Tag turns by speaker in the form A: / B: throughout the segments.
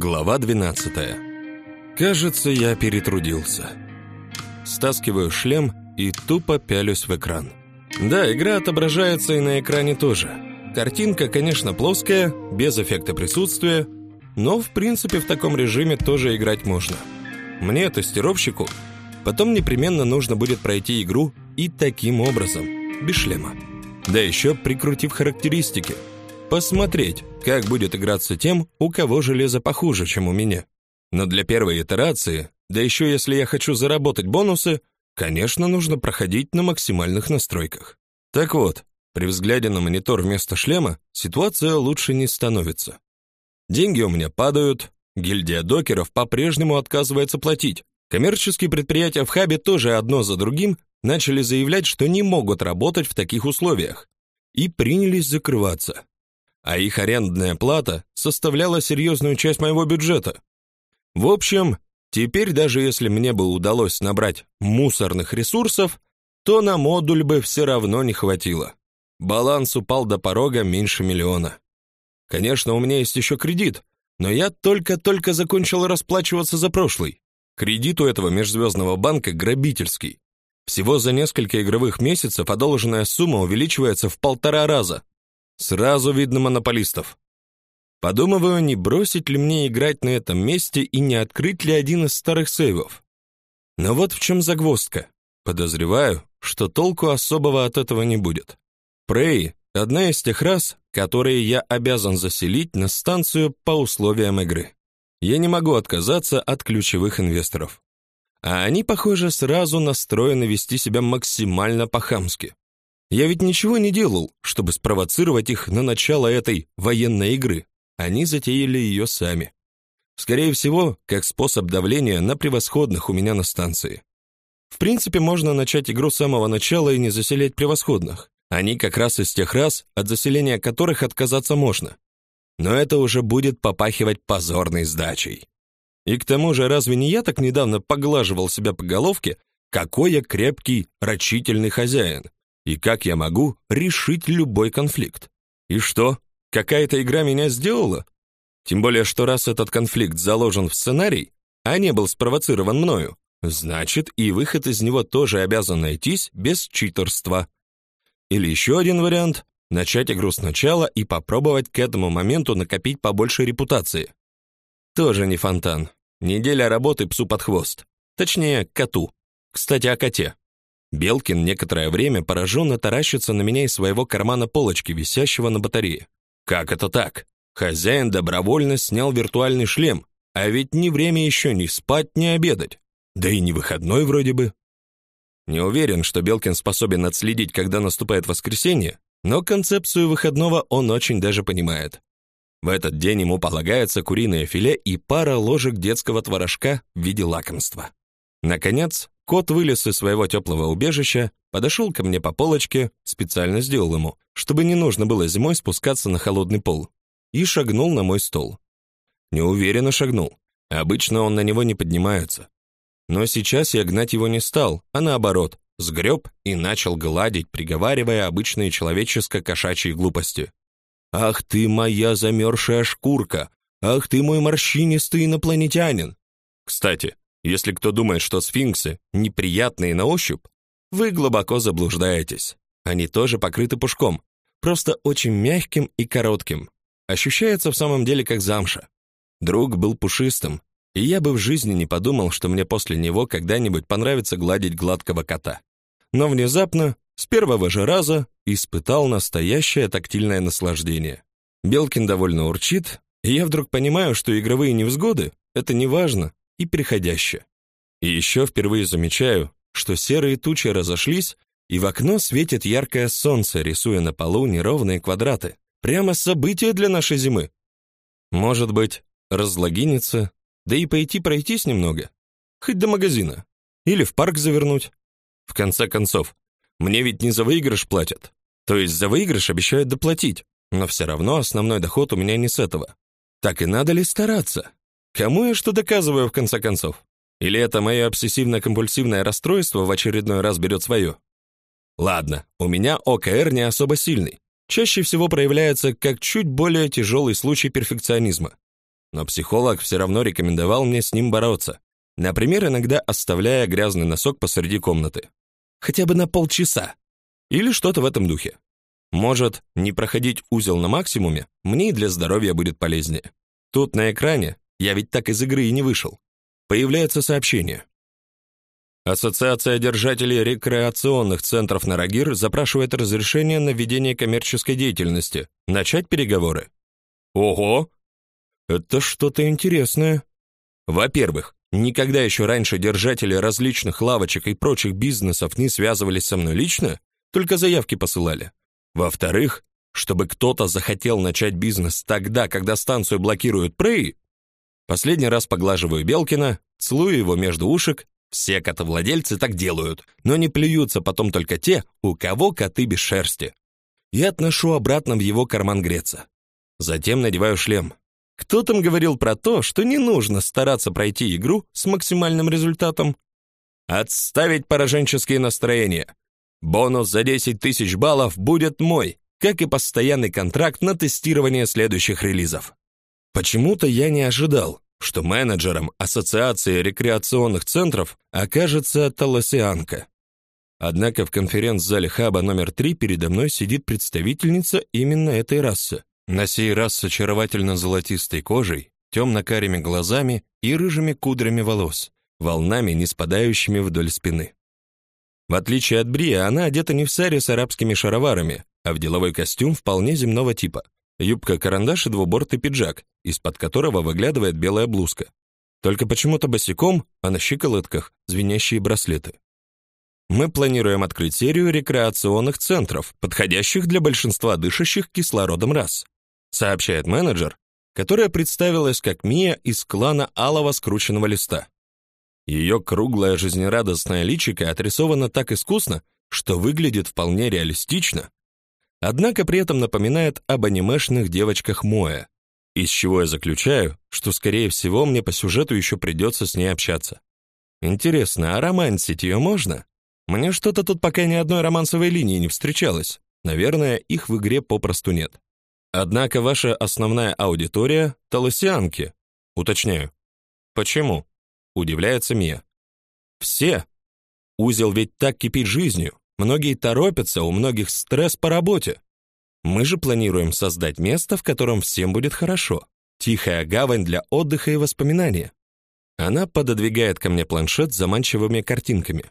A: Глава 12. Кажется, я перетрудился. Стаскиваю шлем и тупо пялюсь в экран. Да, игра отображается и на экране тоже. Картинка, конечно, плоская, без эффекта присутствия, но в принципе в таком режиме тоже играть можно. Мне, тестировщику, потом непременно нужно будет пройти игру и таким образом, без шлема. Да еще прикрутив характеристики – посмотреть, как будет играться тем, у кого железо похуже, чем у меня. Но для первой итерации, да еще если я хочу заработать бонусы, конечно, нужно проходить на максимальных настройках. Так вот, при взгляде на монитор вместо шлема ситуация лучше не становится. Деньги у меня падают, гильдия докеров по-прежнему отказывается платить. Коммерческие предприятия в хабе тоже одно за другим начали заявлять, что не могут работать в таких условиях и принялись закрываться а их арендная плата составляла серьезную часть моего бюджета. В общем, теперь даже если мне бы удалось набрать мусорных ресурсов, то на модуль бы все равно не хватило. Баланс упал до порога меньше миллиона. Конечно, у меня есть еще кредит, но я только-только закончил расплачиваться за прошлый. Кредит у этого межзвездного банка грабительский. Всего за несколько игровых месяцев одолженная сумма увеличивается в полтора раза. Сразу видно монополистов. Подумываю, не бросить ли мне играть на этом месте и не открыть ли один из старых сейвов. Но вот в чем загвоздка. Подозреваю, что толку особого от этого не будет. Прей — одна из тех рас, которые я обязан заселить на станцию по условиям игры. Я не могу отказаться от ключевых инвесторов. А они, похоже, сразу настроены вести себя максимально по-хамски. Я ведь ничего не делал, чтобы спровоцировать их на начало этой военной игры. Они затеяли ее сами. Скорее всего, как способ давления на превосходных у меня на станции. В принципе, можно начать игру с самого начала и не заселять превосходных. Они как раз из тех рас, от заселения которых отказаться можно. Но это уже будет попахивать позорной сдачей. И к тому же, разве не я так недавно поглаживал себя по головке, какой я крепкий, рачительный хозяин? И как я могу решить любой конфликт. И что? Какая-то игра меня сделала? Тем более, что раз этот конфликт заложен в сценарий, а не был спровоцирован мною, значит, и выход из него тоже обязан найтись без читерства. Или еще один вариант начать игру сначала и попробовать к этому моменту накопить побольше репутации. Тоже не фонтан. Неделя работы псу под хвост. Точнее, коту. Кстати, о коте. Белкин некоторое время пораженно таращится на меня из своего кармана полочки, висящего на батарее. Как это так? Хозяин добровольно снял виртуальный шлем, а ведь ни время еще ни спать, ни обедать. Да и не выходной вроде бы. Не уверен, что Белкин способен отследить, когда наступает воскресенье, но концепцию выходного он очень даже понимает. В этот день ему полагается куриное филе и пара ложек детского творожка в виде лакомства. Наконец, Кот вылез из своего теплого убежища, подошел ко мне по полочке, специально сделал ему, чтобы не нужно было зимой спускаться на холодный пол, и шагнул на мой стол. Неуверенно шагнул. Обычно он на него не поднимается. Но сейчас я гнать его не стал, а наоборот, сгреб и начал гладить, приговаривая обычные человеческо-кошачьи глупости. «Ах ты моя замерзшая шкурка! Ах ты мой морщинистый инопланетянин!» Кстати, если кто думает, что сфинксы неприятные на ощупь, вы глубоко заблуждаетесь. Они тоже покрыты пушком, просто очень мягким и коротким. Ощущается в самом деле как замша. Друг был пушистым, и я бы в жизни не подумал, что мне после него когда-нибудь понравится гладить гладкого кота. Но внезапно, с первого же раза, испытал настоящее тактильное наслаждение. Белкин довольно урчит, и я вдруг понимаю, что игровые невзгоды — это не важно, и приходящее. И еще впервые замечаю, что серые тучи разошлись, и в окно светит яркое солнце, рисуя на полу неровные квадраты. Прямо событие для нашей зимы. Может быть, разлогиниться, да и пойти пройтись немного, хоть до магазина, или в парк завернуть. В конце концов, мне ведь не за выигрыш платят. То есть за выигрыш обещают доплатить, но все равно основной доход у меня не с этого. Так и надо ли стараться? Кому я что доказываю в конце концов? Или это мое обсессивно-компульсивное расстройство в очередной раз берет свое? Ладно, у меня ОКР не особо сильный. Чаще всего проявляется как чуть более тяжелый случай перфекционизма. но психолог все равно рекомендовал мне с ним бороться. Например, иногда оставляя грязный носок посреди комнаты. Хотя бы на полчаса. Или что-то в этом духе. Может, не проходить узел на максимуме мне и для здоровья будет полезнее. Тут на экране, я ведь так из игры и не вышел, появляется сообщение. Ассоциация держателей рекреационных центров Нарагир запрашивает разрешение на ведение коммерческой деятельности. Начать переговоры. Ого! Это что-то интересное. Во-первых, никогда еще раньше держатели различных лавочек и прочих бизнесов не связывались со мной лично, только заявки посылали. Во-вторых, чтобы кто-то захотел начать бизнес тогда, когда станцию блокируют Прей. Последний раз поглаживаю Белкина, целую его между ушек. Все котовладельцы так делают, но не плюются потом только те, у кого коты без шерсти. И отношу обратно в его карман греться. Затем надеваю шлем. Кто там говорил про то, что не нужно стараться пройти игру с максимальным результатом? Отставить пораженческие настроения. Бонус за 10 тысяч баллов будет мой, как и постоянный контракт на тестирование следующих релизов. Почему-то я не ожидал, что менеджером Ассоциации рекреационных центров окажется Таласианка. Однако в конференц-зале хаба номер 3 передо мной сидит представительница именно этой расы. На сей раз с очаровательно золотистой кожей, темно-карими глазами и рыжими кудрями волос, волнами не спадающими вдоль спины. В отличие от Брия, она одета не в саре с арабскими шароварами, а в деловой костюм вполне земного типа. Юбка-карандаш и двубортный пиджак, из-под которого выглядывает белая блузка. Только почему-то босиком, а на щиколотках звенящие браслеты. Мы планируем открыть серию рекреационных центров, подходящих для большинства дышащих кислородом рас, сообщает менеджер, которая представилась как Мия из клана Алого скрученного листа. Ее круглое жизнерадостное личико отрисовано так искусно, что выглядит вполне реалистично, однако при этом напоминает об анимешных девочках Моэ, из чего я заключаю, что скорее всего мне по сюжету еще придется с ней общаться. Интересно, а романсить ее можно? Мне что-то тут пока ни одной романсовой линии не встречалось. Наверное, их в игре попросту нет. Однако ваша основная аудитория талосианки. Уточняю. Почему? Удивляется Мия. Все. Узел ведь так кипит жизнью. Многие торопятся, у многих стресс по работе. Мы же планируем создать место, в котором всем будет хорошо. Тихая гавань для отдыха и воспоминания. Она пододвигает ко мне планшет с заманчивыми картинками.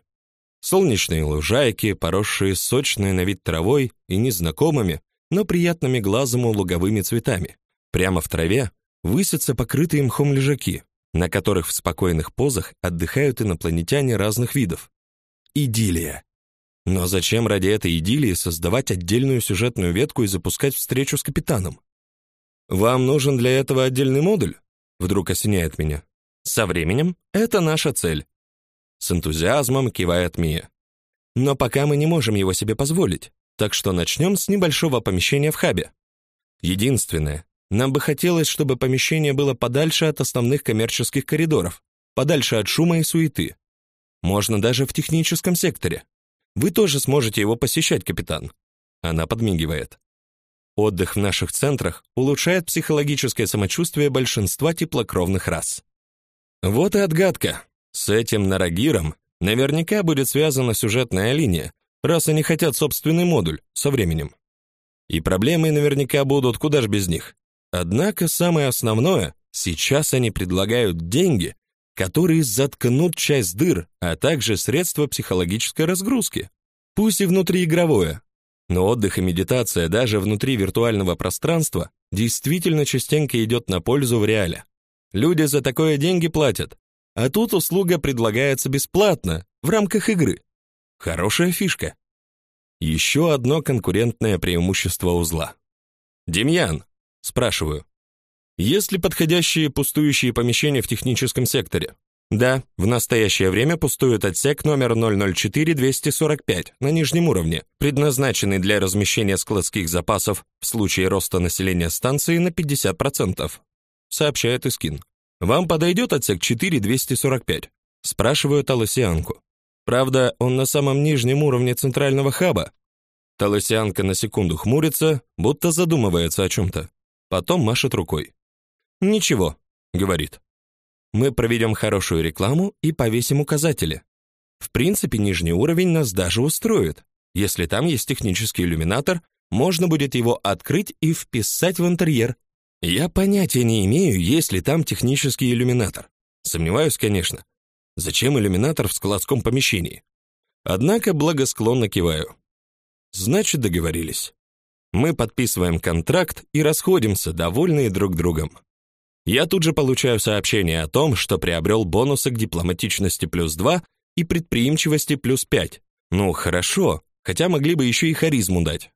A: Солнечные лужайки, поросшие сочной на вид травой и незнакомыми, но приятными глазому луговыми цветами. Прямо в траве высятся покрытые мхом лежаки, на которых в спокойных позах отдыхают инопланетяне разных видов. Идиллия. Но зачем ради этой идиллии создавать отдельную сюжетную ветку и запускать встречу с капитаном? Вам нужен для этого отдельный модуль? Вдруг осеняет меня. Со временем это наша цель. С энтузиазмом кивает Мия. Но пока мы не можем его себе позволить, так что начнем с небольшого помещения в хабе. Единственное, нам бы хотелось, чтобы помещение было подальше от основных коммерческих коридоров, подальше от шума и суеты. Можно даже в техническом секторе. Вы тоже сможете его посещать, капитан. Она подмигивает. Отдых в наших центрах улучшает психологическое самочувствие большинства теплокровных рас. Вот и отгадка. С этим нарагиром наверняка будет связана сюжетная линия, раз они хотят собственный модуль со временем. И проблемы наверняка будут куда ж без них. Однако самое основное, сейчас они предлагают деньги, которые заткнут часть дыр, а также средства психологической разгрузки. Пусть и внутриигровое, но отдых и медитация даже внутри виртуального пространства действительно частенько идет на пользу в реале. Люди за такое деньги платят, а тут услуга предлагается бесплатно в рамках игры. Хорошая фишка. Еще одно конкурентное преимущество узла. Демьян, Спрашиваю. Есть ли подходящие пустующие помещения в техническом секторе? Да, в настоящее время пустует отсек номер 004-245 на нижнем уровне, предназначенный для размещения складских запасов в случае роста населения станции на 50%, сообщает Искин. Вам подойдет отсек 4-245? Спрашиваю Талосианку. Правда, он на самом нижнем уровне центрального хаба. Талосианка на секунду хмурится, будто задумывается о чем то Потом машет рукой. Ничего, говорит. Мы проведем хорошую рекламу и повесим указатели. В принципе, нижний уровень нас даже устроит. Если там есть технический иллюминатор, можно будет его открыть и вписать в интерьер. Я понятия не имею, есть ли там технический иллюминатор. Сомневаюсь, конечно. Зачем иллюминатор в складском помещении? Однако благосклонно киваю. Значит, договорились. Мы подписываем контракт и расходимся, довольные друг другом. Я тут же получаю сообщение о том, что приобрел бонусы к дипломатичности плюс 2 и предприимчивости плюс 5. Ну, хорошо, хотя могли бы еще и харизму дать.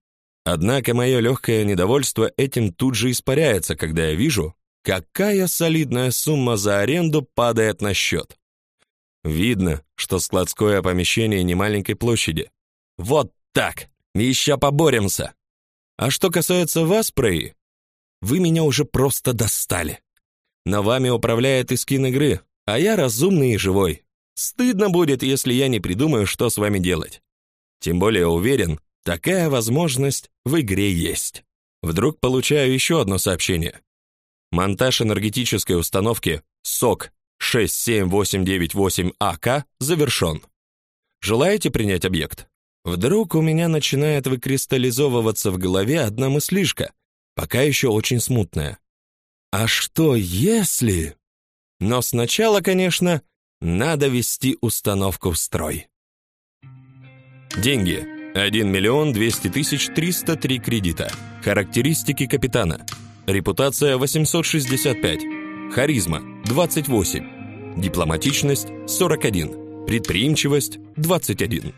A: Однако мое легкое недовольство этим тут же испаряется, когда я вижу, какая солидная сумма за аренду падает на счет. Видно, что складское помещение не маленькой площади. Вот так. Еще поборемся. А что касается вас, Прей, вы меня уже просто достали. На вами управляет Искин игры, а я разумный и живой. Стыдно будет, если я не придумаю, что с вами делать. Тем более уверен, такая возможность в игре есть. Вдруг получаю еще одно сообщение. Монтаж энергетической установки СОК 67898АК завершен. Желаете принять объект? Вдруг у меня начинает выкристаллизовываться в голове одна мыслишка, пока еще очень смутная. А что если? Но сначала, конечно, надо ввести установку в строй. Деньги. 1 миллион 200 тысяч 303 кредита. Характеристики капитана. Репутация 865. Харизма 28. Дипломатичность 41. Предприимчивость 21.